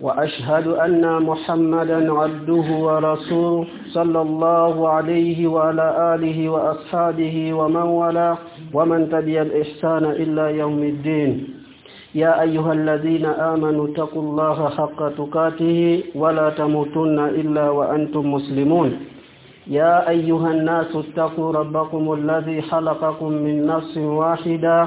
وأشهد أن محمدا عبده ورسوله صلى الله عليه وعلى آله وأصحابه ومن والاه ومن تبع الإحسان إلا يوم الدين. يا أيها الذين آمنوا اتقوا الله حق تقاته ولا تموتن إلا وأنتم مسلمون. يا أيها الناس اتقوا ربكم الذي خلقكم من نفس واحدة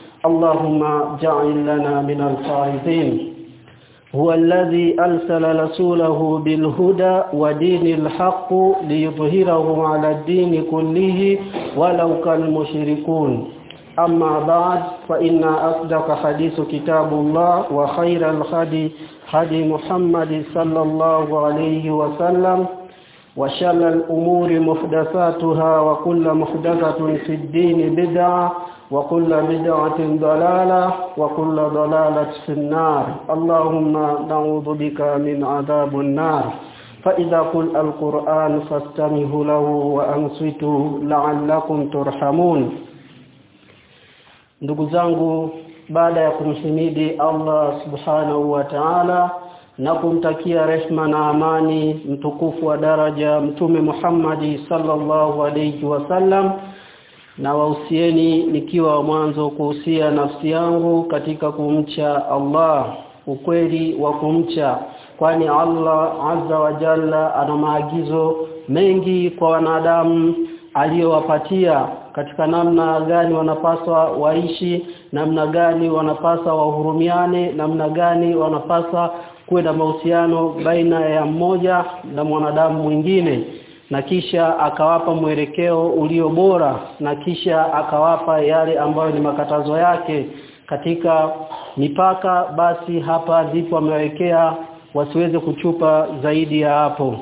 اللهم جعل لنا من الفائزين. هو الذي أرسل رسوله بالهدى ودين الحق ليظهره على الدين كله ولو كان المشركون أما بعد فإن أصدق حديث كتاب الله وخير الهدي هدي محمد صلى الله عليه وسلم. وشر الأمور محدثاتها وكل محدثة في الدين بدعة وكل بدعة ضلالة وكل ضلالة في النار. اللهم نعوذ بك من عذاب النار. فإذا قل القرآن فاستمعوا له وأنصتوا لعلكم ترحمون. Ndugu zangu baada Allah subhanahu wa ta'ala na kumtakia rehma na amani mtukufu wa daraja mtume Muhammadi sallallahu alayhi wasallam na wahusieni nikiwa mwanzo kuhusia nafsi yangu katika kumcha Allah ukweli wa kumcha kwani Allah azza wa jalla ana maagizo mengi kwa wanadamu aliyowapatia. Katika namna gani wanapaswa waishi namna gani wanapaswa wahurumiane namna gani wanapaswa kuwe na mahusiano baina ya mmoja na mwanadamu mwingine na kisha akawapa mwelekeo ulio bora na kisha akawapa yale ambayo ni makatazo yake katika mipaka basi hapa ndipo amewekea wasiweze kuchupa zaidi ya hapo.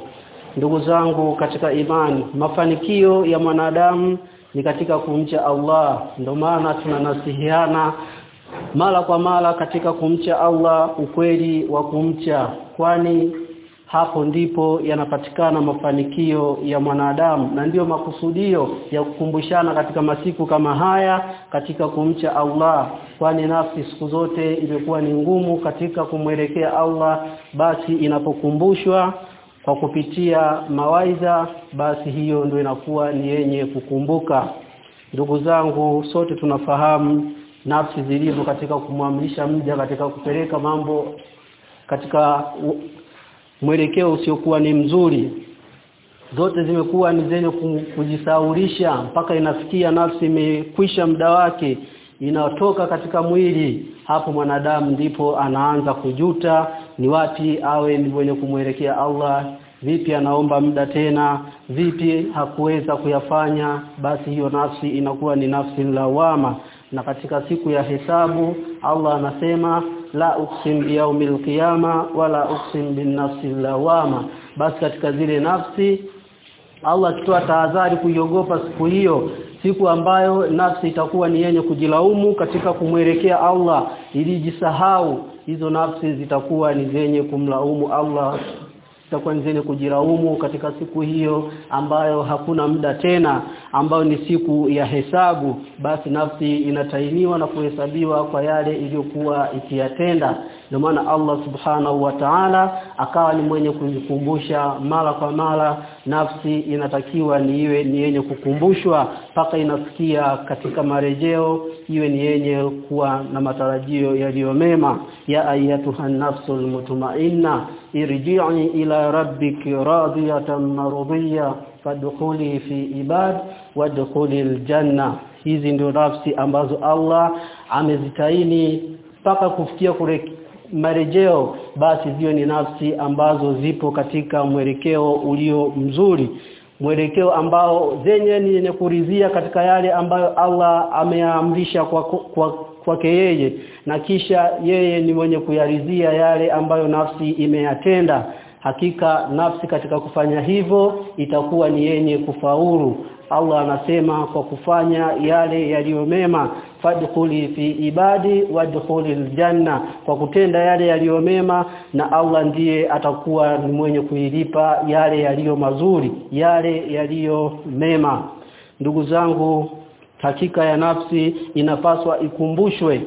Ndugu zangu katika imani mafanikio ya mwanadamu ni katika kumcha Allah. Ndio maana tunanasihiana mara kwa mara katika kumcha Allah ukweli wa kumcha kwani hapo ndipo yanapatikana mafanikio ya mwanadamu na ndiyo makusudio ya kukumbushana katika masiku kama haya katika kumcha Allah kwani nafsi siku zote imekuwa ni ngumu katika kumwelekea Allah. Basi inapokumbushwa kwa kupitia mawaidha basi hiyo ndio inakuwa ni yenye kukumbuka. Ndugu zangu sote tunafahamu nafsi zilivyo katika kumwamrisha mja katika kupeleka mambo katika mwelekeo usiokuwa ni mzuri. Zote zimekuwa ni zenye kujisaulisha mpaka inafikia nafsi imekwisha muda wake inatoka katika mwili. Hapo mwanadamu ndipo anaanza kujuta ni wapi awe ni mwenye kumwelekea Allah vipi anaomba muda tena vipi hakuweza kuyafanya basi hiyo nafsi inakuwa ni nafsi lawama na katika siku ya hesabu Allah anasema la uksim biyaumil qiyama wala uksim bin nafsi lawama. Basi katika zile nafsi Allah akitoa tahadhari kuiogopa siku hiyo siku ambayo nafsi itakuwa ni yenye kujilaumu katika kumwelekea Allah ili jisahau hizo nafsi zitakuwa ni zenye kumlaumu Allah zitakuwa ni kujiraumu katika siku hiyo ambayo hakuna muda tena ambayo ni siku ya hesabu. Basi nafsi inatainiwa na kuhesabiwa kwa yale iliyokuwa ikiyatenda. Ndio maana Allah subhanahu wa ta'ala akawa ni mwenye kujikumbusha mara kwa mara nafsi inatakiwa ni iwe ni yenye kukumbushwa mpaka inafikia katika marejeo iwe ni yenye kuwa na matarajio yaliyo mema. Ya ayatuha nafsul mutmainna irji'i ila rabbiki radiyatan marudiyya fadkhuli fi ibad wadkhuli aljanna hizi ndio nafsi ambazo Allah amezitaini mpaka kufikia kule marejeo basi ziwe ni nafsi ambazo zipo katika mwelekeo ulio mzuri. Mwelekeo ambao zenye ni yenye kuridhia katika yale ambayo Allah ameamrisha kwa kwa kwake yeye na kisha yeye ni mwenye kuyaridhia yale ambayo nafsi imeyatenda. Hakika nafsi katika kufanya hivyo itakuwa ni yenye kufaulu Allah anasema kwa kufanya yale yaliyo mema fadkhuli fi ibadi wadkhuli aljanna kwa kutenda yale yaliyo mema na Allah ndiye atakuwa ni mwenye kuilipa yale yaliyo mazuri yale yaliyo mema. Ndugu zangu hakika ya nafsi inapaswa ikumbushwe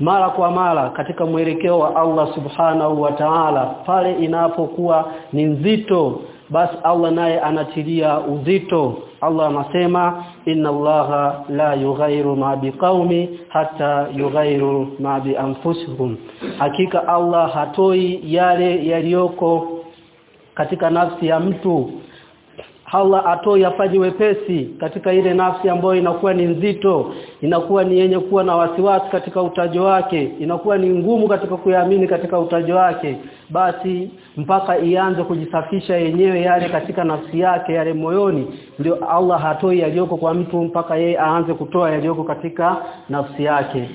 mara kwa mara katika mwelekeo wa Allah subhanahu wa ta'ala pale inapokuwa ni nzito basi Allah naye anatilia uzito. Allah anasema inna Allaha la yughayyiru ma biqaumi hatta yughayyiru ma bi anfusihim hakika Allah hatoi yale yaliyoko katika nafsi ya mtu Allah atoi afanye wepesi katika ile nafsi ambayo inakuwa ni nzito inakuwa ni yenye kuwa na wasiwasi katika utajo wake inakuwa ni ngumu katika kuyaamini katika utajo wake basi mpaka ianze kujisafisha yenyewe yale katika nafsi yake yale moyoni ndio Allah hatoi yaliyoko kwa mtu mpaka yeye aanze kutoa yaliyoko katika nafsi yake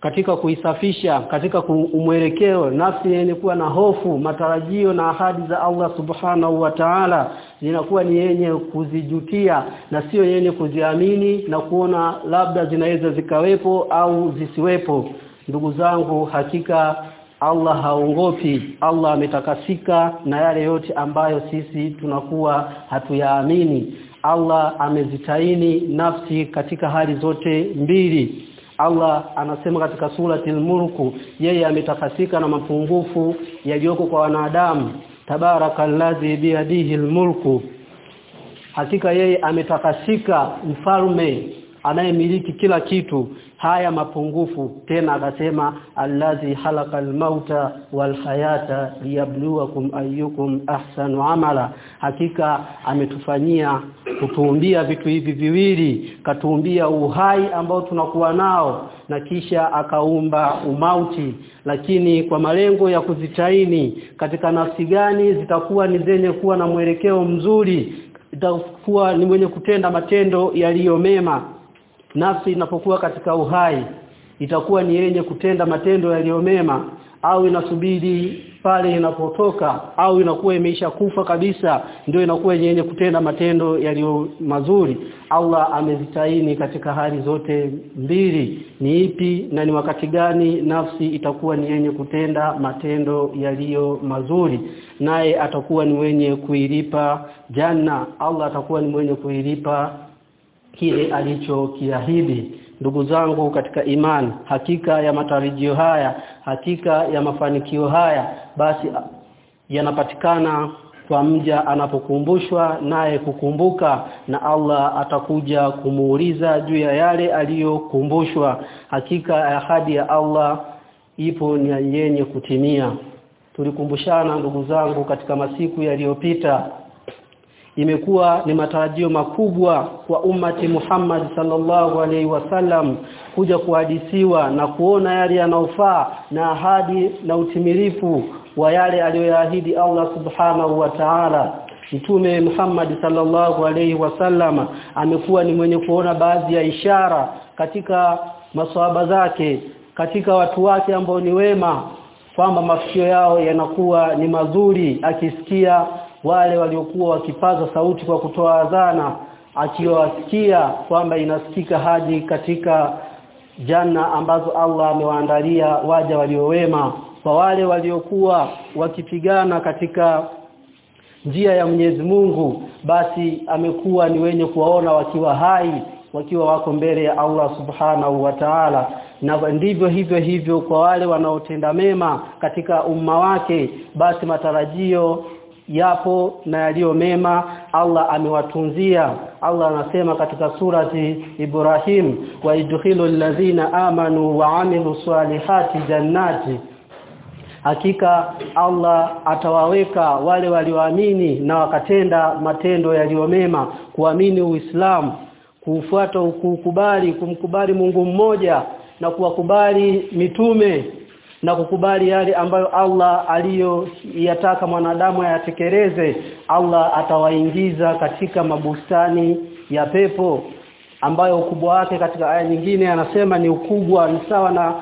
katika kuisafisha katika kumwelekeo. Nafsi yenye kuwa na hofu matarajio na ahadi za Allah subhanahu wa ta'ala zinakuwa ni yenye kuzijutia na sio yenye kuziamini na kuona labda zinaweza zikawepo au zisiwepo. Ndugu zangu hakika Allah haongopi. Allah ametakasika na yale yote ambayo sisi tunakuwa hatuyaamini. Allah amezitaini nafsi katika hali zote mbili Allah anasema katika surati al-Mulk yeye ametakasika na mapungufu yaliyoko kwa wanadamu. Tabarakallazi biyadihi al-mulku. Hakika yeye ametakasika mfalme anayemiliki kila kitu haya mapungufu. Tena akasema allazi halakal mauta wal hayata liyabluwakum ayyukum ahsanu amala. Hakika ametufanyia kutuumbia vitu hivi viwili katuumbia uhai ambao tunakuwa nao na kisha akaumba umauti. Lakini kwa malengo ya kuzitaini katika nafsi gani zitakuwa ni zenye kuwa na mwelekeo mzuri itakuwa ni mwenye kutenda matendo yaliyo mema nafsi inapokuwa katika uhai itakuwa ni yenye kutenda matendo yaliyo mema au inasubiri pale inapotoka au inakuwa imeisha kufa kabisa ndio inakuwa yenye kutenda matendo yaliyo mazuri. Allah amezitaini katika hali zote mbili. Ni ipi na ni wakati gani nafsi itakuwa ni yenye kutenda matendo yaliyo mazuri? Naye atakuwa ni mwenye kuilipa janna. Allah atakuwa ni mwenye kuilipa kile alichokiahidi. Ndugu zangu katika imani hakika ya matarajio haya hakika ya mafanikio haya basi yanapatikana kwa mja anapokumbushwa naye kukumbuka na Allah atakuja kumuuliza juu ya yale aliyokumbushwa. Hakika ahadi ya Allah ipo ni yenye kutimia. Tulikumbushana ndugu zangu katika masiku yaliyopita imekuwa ni matarajio makubwa kwa ummati Muhammad sallallahu alaihi wasallam kuja kuhadisiwa na kuona yale yanayofaa na ahadi na utimilifu wa yale aliyoyaahidi Allah subhanahu wa ta'ala. Mtume Muhammad sallallahu alaihi wasallam amekuwa ni mwenye kuona baadhi ya ishara katika maswahaba zake katika watu wake ambao ni wema kwamba mafikio yao yanakuwa ni mazuri akisikia wale waliokuwa wakipaza sauti kwa kutoa adhana akiwasikia kwamba inasikika hadi katika janna ambazo Allah amewaandalia waja waliowema kwa wale waliokuwa wakipigana katika njia ya Mwenyezi Mungu basi amekuwa ni wenye kuwaona wakiwa hai wakiwa wako mbele ya Allah Subhanahu wa Ta'ala. Na ndivyo hivyo hivyo kwa wale wanaotenda mema katika umma wake basi matarajio yapo na yaliyo mema Allah amewatunzia. Allah anasema katika surati Ibrahim wa idkhilul ladhina amanu wa amilu salihati jannati. Hakika Allah atawaweka wale walioamini na wakatenda matendo yaliyomema kuamini Uislamu kufuata kukubali kumkubali Mungu mmoja na kuwakubali mitume na kukubali yale ambayo Allah aliyoyataka mwanadamu ayatekeleze Allah atawaingiza katika mabustani ya pepo ambayo ukubwa wake katika aya nyingine anasema ni ukubwa ni sawa na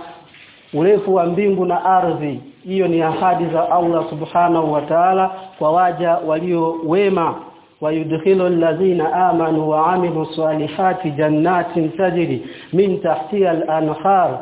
urefu wa mbingu na ardhi hiyo ni ahadi za Allah subhanahu wa ta'ala kwa waja walio wema ويدخل الذين آمنوا وعملوا الصالحات جنات تجري من تحتها الأنهار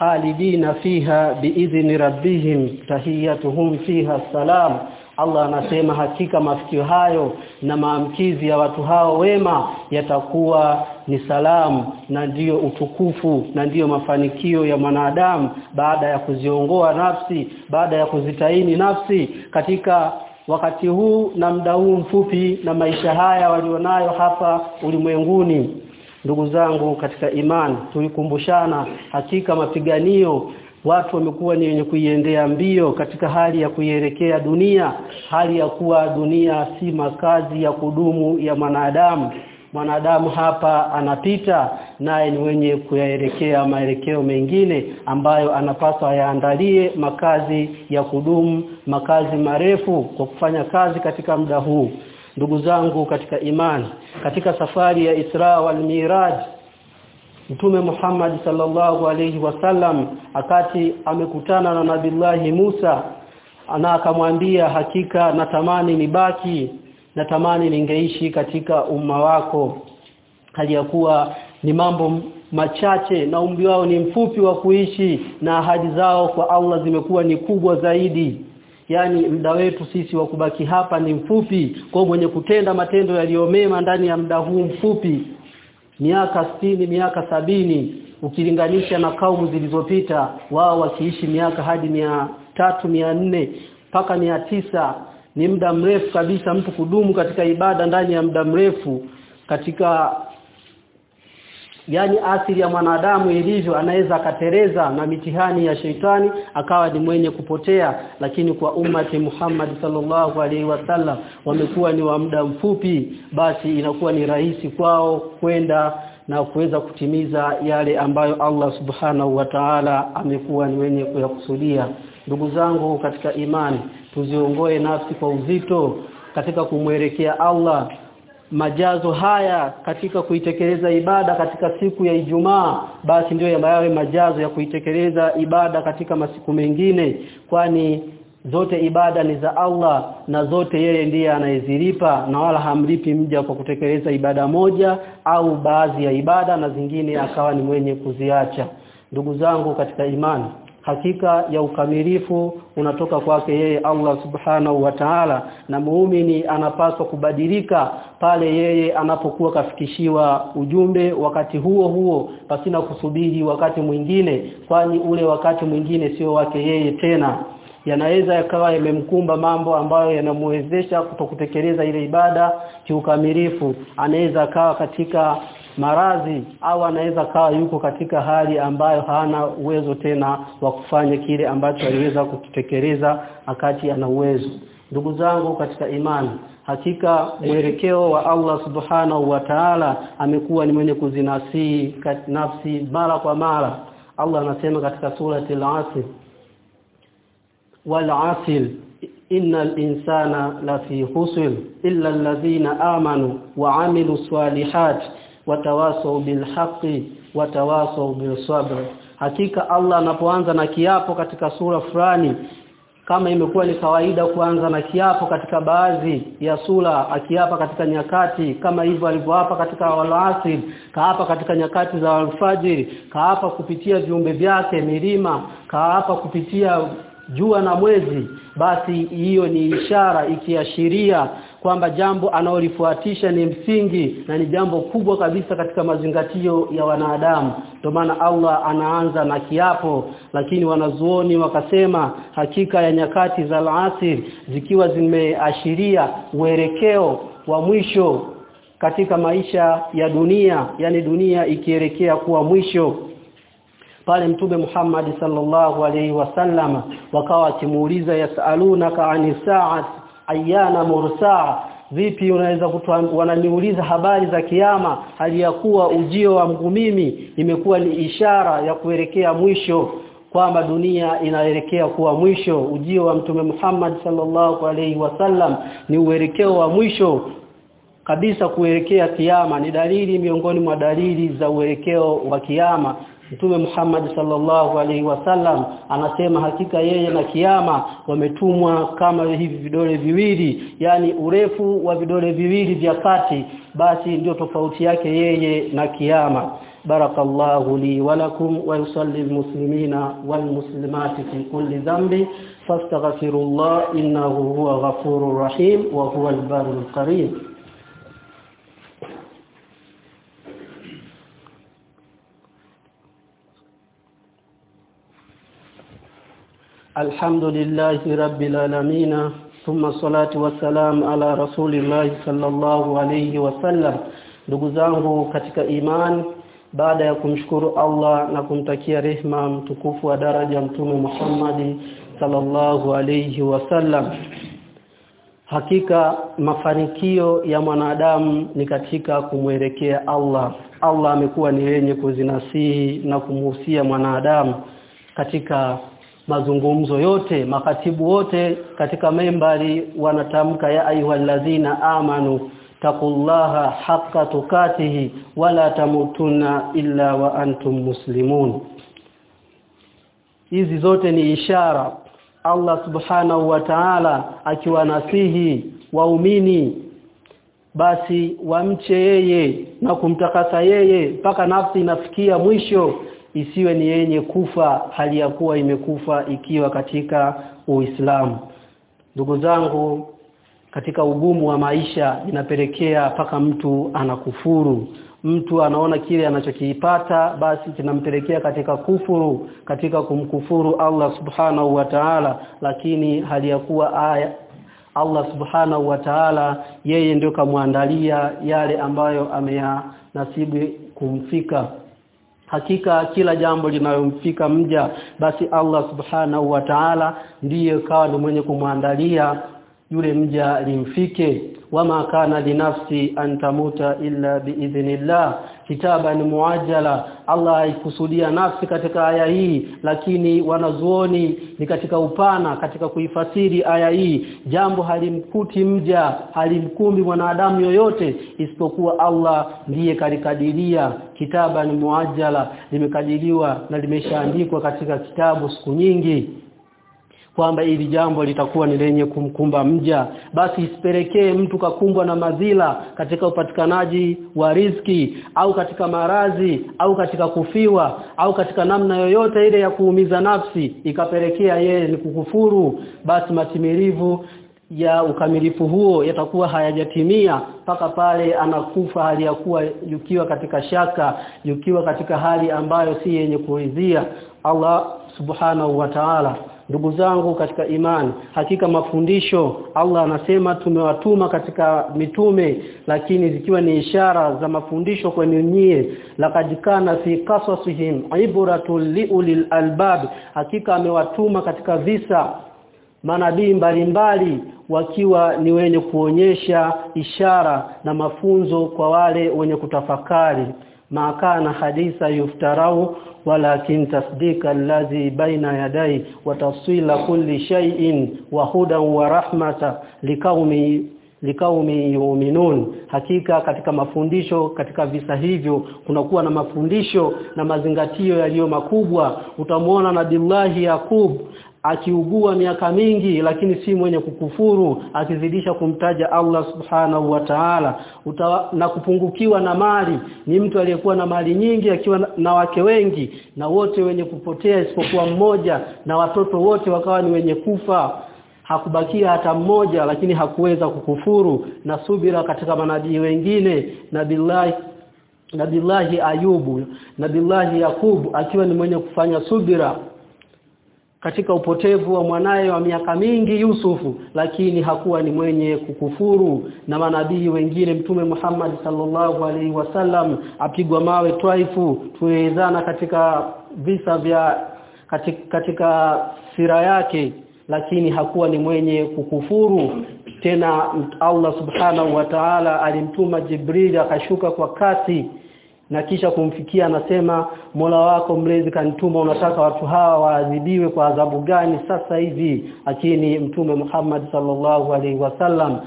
khalidina fiha biidhni rabbihim tahiyatuhum fiha salam. Allah anasema hakika mafikio hayo na maamkizi ya watu hao wema yatakuwa ni salamu na ndiyo utukufu na ndiyo mafanikio ya mwanadamu baada ya kuziongoa nafsi baada ya kuzitaini nafsi. Katika wakati huu na muda huu mfupi na maisha haya walionayo hapa ulimwenguni ndugu zangu katika imani tulikumbushana hakika mapiganio watu wamekuwa ni wenye kuiendea mbio katika hali ya kuielekea dunia. Hali ya kuwa dunia si makazi ya kudumu ya mwanadamu. Mwanadamu hapa anapita naye ni wenye kuyaelekea maelekeo mengine ambayo anapaswa yaandalie makazi ya kudumu makazi marefu kwa kufanya kazi katika muda huu ndugu zangu katika imani katika safari ya Isra wal Miraj Mtume Muhammad sallallahu alayhi wasallam akati amekutana na Nabillahi Musa ana akamwambia hakika natamani nibaki natamani ningeishi katika umma wako. Hali ya kuwa ni mambo machache na umri wao ni mfupi wa kuishi na ahadi zao kwa Allah zimekuwa ni kubwa zaidi yani muda wetu sisi wa kubaki hapa ni mfupi. Kwa mwenye kutenda matendo yaliyomema ndani ya muda huu mfupi miaka sitini miaka sabini ukilinganisha na kaumu zilizopita wao wakiishi miaka hadi mia tatu mia nne mpaka mia tisa ni muda mrefu kabisa mtu kudumu katika ibada ndani ya muda mrefu katika yani asili ya mwanadamu ilivyo anaweza akatereza na mitihani ya sheitani akawa ni mwenye kupotea. Lakini kwa ummati Muhammad sallallahu alaihi wasallam wamekuwa ni wa muda mfupi basi inakuwa ni rahisi kwao kwenda na kuweza kutimiza yale ambayo Allah subhanahu wa ta'ala amekuwa ni wenye kuyakusudia. Ndugu zangu katika imani tuziongoe nafsi kwa uzito katika kumwelekea Allah majazo haya katika kuitekeleza ibada katika siku ya Ijumaa basi ndio yawe majazo ya kuitekeleza ibada katika masiku mengine kwani zote ibada ni za Allah na zote yeye ndiye anayezilipa na wala hamlipi mja kwa kutekeleza ibada moja au baadhi ya ibada na zingine akawa ni mwenye kuziacha. Ndugu zangu katika imani hakika ya ukamilifu unatoka kwake yeye Allah subhanahu wa ta'ala na muumini anapaswa kubadilika pale yeye anapokuwa kafikishiwa ujumbe wakati huo huo pasina kusubiri wakati mwingine kwani ule wakati mwingine sio wake yeye tena. Yanaweza yakawa yamemkumba mambo ambayo yanamwezesha kutokutekeleza ile ibada kiukamilifu. Anaweza akawa katika maradhi au anaweza kawa yuko katika hali ambayo hana uwezo tena wa kufanya kile ambacho aliweza kutekeleza akati ana uwezo. Ndugu zangu katika imani hakika mwelekeo wa Allah subhanahu wa ta'ala amekuwa ni mwenye kuzinasii nafsi mara kwa mara. Allah anasema katika surati al-asr wal asr innal insana lafi khusr illa alladhina amanu wa amilu salihati watawasau bilhaqi watawasau bilsabr. Hakika Allah anapoanza na kiapo katika sura fulani kama imekuwa ni kawaida kuanza na kiapo katika baadhi ya sura akiapa katika nyakati kama hivyo alivyoapa katika walasir kaapa katika nyakati za alfajiri kaapa kupitia viumbe vyake milima kaapa kupitia jua na mwezi basi hiyo ni ishara ikiashiria kwamba jambo anaolifuatisha ni msingi na ni jambo kubwa kabisa katika mazingatio ya wanadamu. Ndio maana Allah anaanza na kiapo lakini wanazuoni wakasema hakika ya nyakati za al-asr zikiwa zimeashiria uelekeo wa mwisho katika maisha ya dunia yani dunia ikielekea kuwa mwisho. Pale mtume Muhammad sallallahu alaihi wasallam wakawa akimuuliza yasalunaka ani sa'at ayana mursaa vipi unaweza wananiuliza habari za kiyama? Hali ya kuwa ujio wa mgu mimi imekuwa ni ishara ya kuelekea mwisho kwamba dunia inaelekea kuwa mwisho. Ujio wa mtume Muhammad sallallahu alaihi wasallam ni uelekeo wa mwisho kabisa kuelekea kiyama. Ni dalili miongoni mwa dalili za uelekeo wa kiyama Mtume Muhammad sallallahu alaihi wasallam anasema hakika yeye na kiyama wametumwa kama hivi vidole viwili yani urefu wa vidole viwili vya kati basi ndio tofauti yake yeye na kiyama. Barakallahu li wa lakum wa yusalli almuslimina walmuslimati fi kulli dhanbi fastaghfirullah innahu huwa ghafurur rahim wa huwa albarul karim الحمد لله رب العالمين ثم الصلاه والسلام على رسول الله صلى الله عليه وسلم ndugu zangu katika iman baada ya kumshukuru Allah na kumtakia rehma mtukufu wa daraja mtume Muhammad sallallahu alayhi wasallam hakika mafanikio ya mwanadamu ni katika kumwelekea Allah Allah amekuwa ni yenye kuzinasihi na kumuhusia mwanadamu katika mazungumzo yote makatibu wote katika membari wanatamka ya ayyuhallazina amanu taqullaha haqqa tukatihi wala tamutunna illa wa antum muslimun. Hizi zote ni ishara Allah subhanahu wa ta'ala akiwanasihi waumini basi wamche yeye na kumtakasa yeye mpaka nafsi inafikia mwisho isiwe ni yenye kufa hali ya kuwa imekufa ikiwa katika Uislamu. Ndugu zangu katika ugumu wa maisha inapelekea paka mtu anakufuru. Mtu anaona kile anachokiipata basi kinampelekea katika kufuru katika kumkufuru Allah subhanahu wa ta'ala. Lakini hali ya kuwa aya Allah subhanahu wa ta'ala yeye ndio kamwandalia yale ambayo ameyanasibu kumfika hakika kila jambo linalomfika mja basi Allah subhanahu wa ta'ala ndiye kawa ni mwenye kumwandalia yule mja limfike. Wama kana linafsi antamuta illa biidhnillah kitaban muajjala. Allah haikusudia nafsi katika aya hii lakini wanazuoni ni katika upana katika kuifasiri aya hii. Jambo halimkuti mja halimkumbi mwanadamu yoyote isipokuwa Allah ndiye kalikadiria. Kitaban muajjala. Limekadiriwa na limeshaandikwa katika kitabu siku nyingi kwamba ili jambo litakuwa ni lenye kumkumba mja basi isipelekee mtu kakumbwa na madhila katika upatikanaji wa riziki au katika marazi au katika kufiwa au katika namna yoyote ile ya kuumiza nafsi ikapelekea yeye ni kukufuru basi matimilivu ya ukamilifu huo yatakuwa hayajatimia mpaka pale anakufa hali ya kuwa yukiwa katika shaka yukiwa katika hali ambayo si yenye kuridhia. Allah subhanahu wa ta'ala ndugu zangu katika imani hakika mafundisho Allah anasema tumewatuma katika mitume lakini zikiwa ni ishara za mafundisho kwenye nyie laqad kana fi qasasihim ibratul liulil albab. Hakika amewatuma katika visa manabii mbalimbali wakiwa ni wenye kuonyesha ishara na mafunzo kwa wale wenye kutafakari maakana haditha yuftarau walakin tasdika alladhi baina yadai wa tafsila kulli shay'in wa hudan wa rahmata liqaumi likaumi yuminun hakika katika mafundisho katika visa hivyo kunakuwa na mafundisho na mazingatio yaliyo makubwa. Utamwona nabillahi yakub akiugua miaka mingi lakini si mwenye kukufuru akizidisha kumtaja Allah subhanahu wa ta'ala. Na kupungukiwa na mali. Ni mtu aliyekuwa na mali nyingi akiwa na wake wengi na wote wenye kupotea isipokuwa mmoja na watoto wote wakawa ni wenye kufa. Hakubakia hata mmoja lakini hakuweza kukufuru. Na subira katika manabii wengine na billahi Ayubu Nabillahi Yakubu akiwa ni mwenye kufanya subira katika upotevu wa mwanaye wa miaka mingi Yusufu lakini hakuwa ni mwenye kukufuru. Na manabii wengine mtume Muhammad sallallahu alaihi wasallam apigwa mawe twaifu. Tuwezana katika visa vya katika, katika sira yake lakini hakuwa ni mwenye kukufuru. Tena Allah subhanahu wa ta'ala alimtuma Jibril akashuka kwa kasi na kisha kumfikia anasema Mola wako mlezi kanituma unataka watu hawa waadhibiwe kwa adhabu gani sasa hivi? Lakini mtume Muhammad sallallahu alaihi wasallam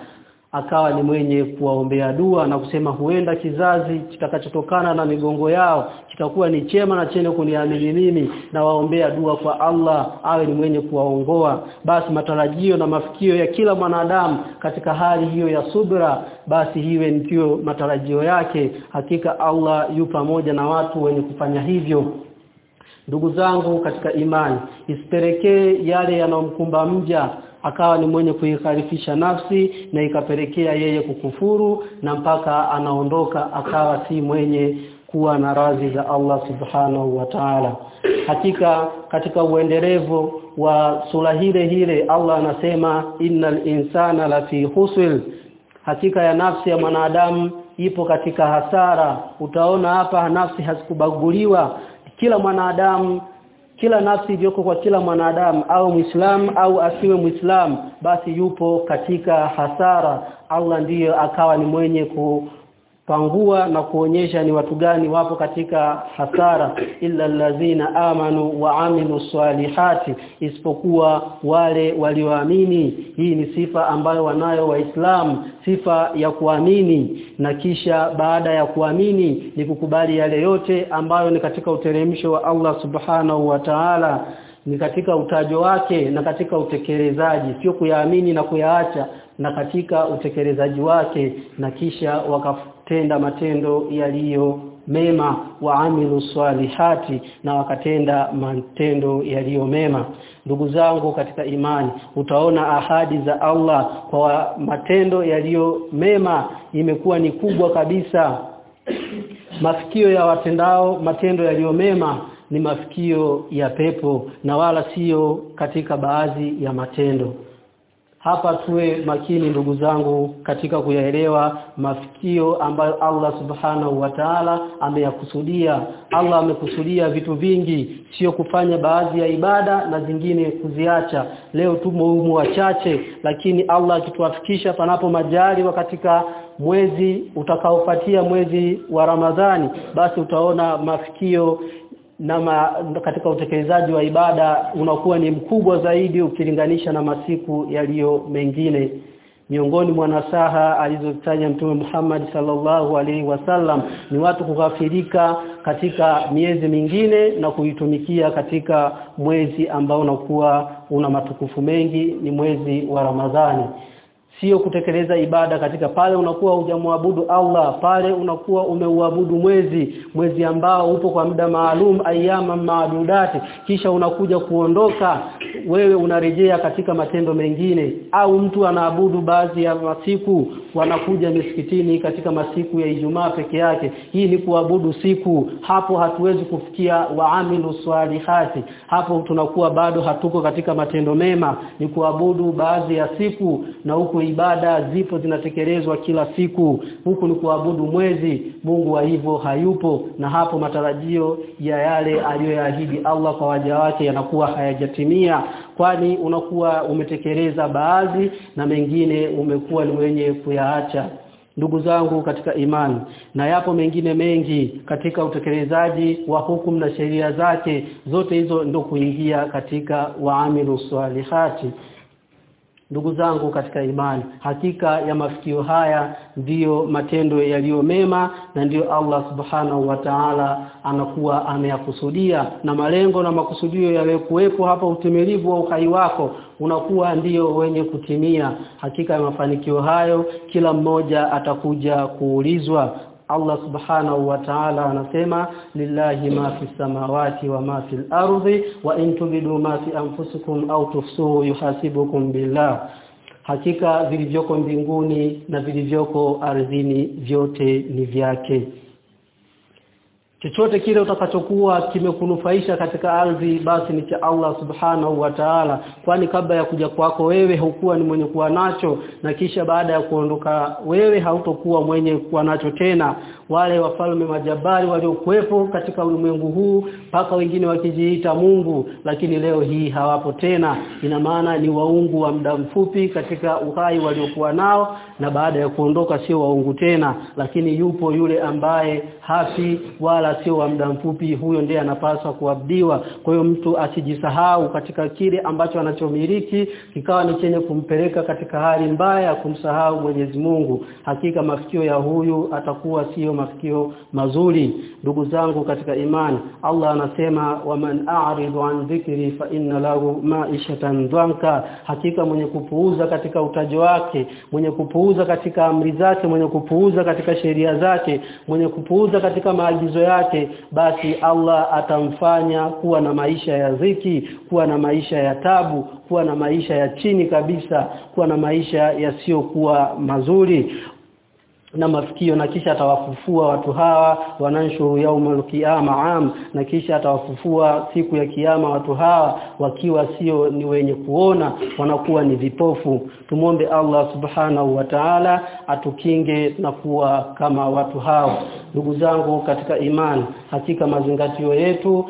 akawa ni mwenye kuwaombea dua na kusema huenda kizazi kitakachotokana na migongo yao kitakuwa ni chema na chenye kuniamini mimi na waombea dua kwa Allah awe ni mwenye kuwaongoa. Basi matarajio na mafikio ya kila mwanadamu katika hali hiyo ya subra basi hiwe ndio matarajio yake. Hakika Allah yu pamoja na watu wenye kufanya hivyo. Ndugu zangu katika imani isipelekee yale yanayomkumba mja akawa ni mwenye kuikharifisha nafsi na ikapelekea yeye kukufuru na mpaka anaondoka akawa si mwenye kuwa na radhi za Allah subhanahu wa ta'ala. Hakika katika uendelevu wa sura hile hile Allah anasema innal insana lafi husl hakika ya nafsi ya mwanadamu ipo katika hasara. Utaona hapa nafsi hazikubaguliwa. Kila mwanadamu kila nafsi iliyoko kwa kila mwanadamu au muislamu au asiwe muislamu basi yupo katika hasara. Allah ndiyo akawa ni mwenye kupangua na kuonyesha ni watu gani wapo katika hasara illa allazina amanu wa amilu salihati isipokuwa wale walioamini. Hii ni sifa ambayo wanayo waislamu sifa ya kuamini. Na kisha baada ya kuamini ni kukubali yale yote ambayo ni katika uteremsho wa Allah subhanahu wa ta'ala ni katika utajo wake na katika utekelezaji. Sio kuyaamini na kuyaacha na katika utekelezaji wake. Na kisha wakatenda matendo yaliyo mema wa amilu salihati na wakatenda matendo yaliyo mema. Ndugu zangu katika imani utaona ahadi za Allah kwa matendo yaliyo mema imekuwa ni kubwa kabisa. Mafikio ya watendao matendo yaliyo mema ni mafikio ya pepo na wala sio katika baadhi ya matendo hapa tuwe makini ndugu zangu katika kuyaelewa mafikio ambayo Allah subhanahu wa ta'ala ameyakusudia. Allah amekusudia vitu vingi sio kufanya baadhi ya ibada na zingine kuziacha. Leo tumo humu wachache lakini Allah akituafikisha panapo majali katika mwezi utakaofuatia mwezi wa Ramadhani basi utaona mafikio na ma, katika utekelezaji wa ibada unakuwa ni mkubwa zaidi ukilinganisha na masiku yaliyo mengine. Miongoni mwa nasaha alizotaja mtume Muhammad sallallahu alaihi wasallam ni watu kughafirika katika miezi mingine na kuitumikia katika mwezi ambao unakuwa una matukufu mengi ni mwezi wa Ramadhani sio kutekeleza ibada katika pale unakuwa hujamwabudu Allah pale unakuwa umeuabudu mwezi mwezi ambao upo kwa muda maalum ayama maadudati kisha unakuja kuondoka wewe unarejea katika matendo mengine. Au mtu anaabudu baadhi ya masiku wanakuja misikitini katika masiku ya Ijumaa peke yake. Hii ni kuabudu siku. Hapo hatuwezi kufikia waamilu swalihati hapo tunakuwa bado hatuko katika matendo mema. Ni kuabudu baadhi ya siku na huku ibada zipo zinatekelezwa kila siku. Huku ni kuabudu mwezi Mungu wa hivyo hayupo na hapo matarajio ya yale aliyoyaahidi Allah kwa waja wake yanakuwa hayajatimia kwani unakuwa umetekeleza baadhi na mengine umekuwa ni mwenye kuyaacha. Ndugu zangu katika imani na yapo mengine mengi katika utekelezaji wa hukumu na sheria zake zote hizo ndo kuingia katika waamilu salihati ndugu zangu katika imani hakika ya mafikio haya ndiyo matendo yaliyo mema na ndiyo Allah subhanahu wa ta'ala anakuwa ameyakusudia. Na malengo na makusudio yaliyokuwepo hapa utimilivu wa uhai wako unakuwa ndiyo wenye kutimia. Hakika ya mafanikio hayo kila mmoja atakuja kuulizwa Allah subhanahu wa ta'ala anasema lillahi ma fi samawati wa ma fil ardi wa in tubidu ma fi anfusikum au tufsuhu yuhasibukum billah. Hakika vilivyoko mbinguni na vilivyoko ardhini vyote ni vyake chochote kile utakachokuwa kimekunufaisha katika ardhi basi ni cha Allah subhanahu wa ta'ala. Kwani kabla ya kuja kwako wewe hukuwa ni mwenye kuwa nacho na kisha baada ya kuondoka wewe hautokuwa mwenye kuwa nacho tena wale wafalme majabari waliokuwepo katika ulimwengu huu mpaka wengine wakijiita Mungu lakini leo hii hawapo tena. Ina maana ni waungu wa muda mfupi katika uhai waliokuwa nao na baada ya kuondoka sio waungu tena lakini yupo yule ambaye hafi wala sio wa muda mfupi. Huyo ndiye anapaswa kuabdiwa. Kwa hiyo mtu asijisahau katika kile ambacho anachomiliki kikawa ni chenye kumpeleka katika hali mbaya ya kumsahau Mwenyezi Mungu. Hakika mafikio ya huyu atakuwa sio mafikio mazuri ndugu zangu katika imani Allah anasema waman a'ridu an dhikri fa inna lahu ma'ishatan dhanka. Hakika mwenye kupuuza katika utajo wake mwenye kupuuza katika amri zake mwenye kupuuza katika sheria zake mwenye kupuuza katika maagizo yake basi Allah atamfanya kuwa na maisha ya dhiki kuwa na maisha ya tabu kuwa na maisha ya chini kabisa kuwa na maisha yasiyokuwa mazuri na masikio na kisha atawafufua watu hawa wananshuru yaumul kiyama am na kisha atawafufua siku ya kiyama watu hawa wakiwa sio ni wenye kuona wanakuwa ni vipofu. Tumombe Allah subhanahu wa ta'ala atukinge na kuwa kama watu hao. Ndugu zangu katika imani hakika mazingatio yetu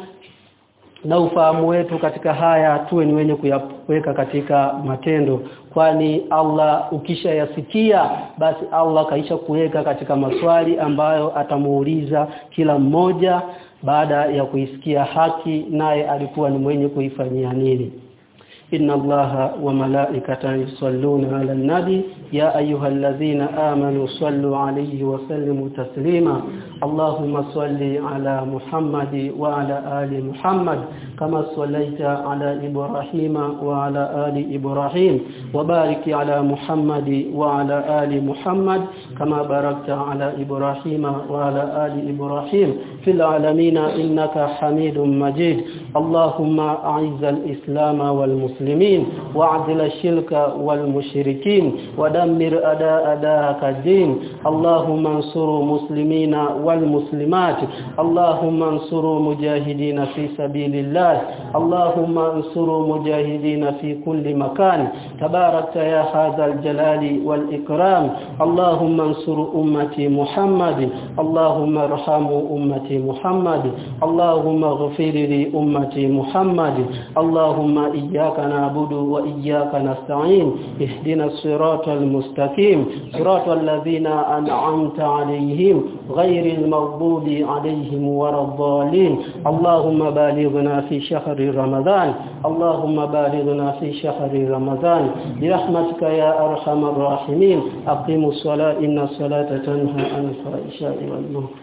na ufahamu wetu katika haya tuwe ni wenye kuyaweka katika matendo kwani Allah ukisha yasikia basi Allah kaisha kuweka katika maswali ambayo atamuuliza kila mmoja baada ya kuisikia haki naye alikuwa ni mwenye kuifanyia nini إن الله وملائكته يصلون على النبي. يا أيها الذين آمنوا صلوا عليه وسلموا تسليما. اللهم صل على محمد وعلى آل محمد كما صليت على إبراهيم وعلى آل إبراهيم. وبارك على محمد وعلى آل محمد كما باركت على إبراهيم وعلى آل إبراهيم. في العالمين إنك حميد مجيد. اللهم أعز الإسلام والمسلمين المسلمين وعدل الشرك والمشركين ودمر أداء أداءك الدين. اللهم انصر مسلمين والمسلمات. اللهم انصر مجاهدين في سبيل الله. اللهم انصر مجاهدين في كل مكان. تبارك يا هذا الجلال والإكرام. اللهم انصر أمتي محمد. اللهم ارحم أمتي محمد. اللهم اغفر لي أمتي محمد اللهم إياك نعبد وإياك نستعين اهدنا الصراط المستقيم صراط الذين أنعمت عليهم غير المغضوب عليهم ولا الضالين. اللهم بالغنا في شهر رمضان اللهم بالغنا في شهر رمضان. برحمتك يا أرحم الراحمين. أقيموا الصلاة إن الصلاة تنهى عن الفحشاء والمنكر.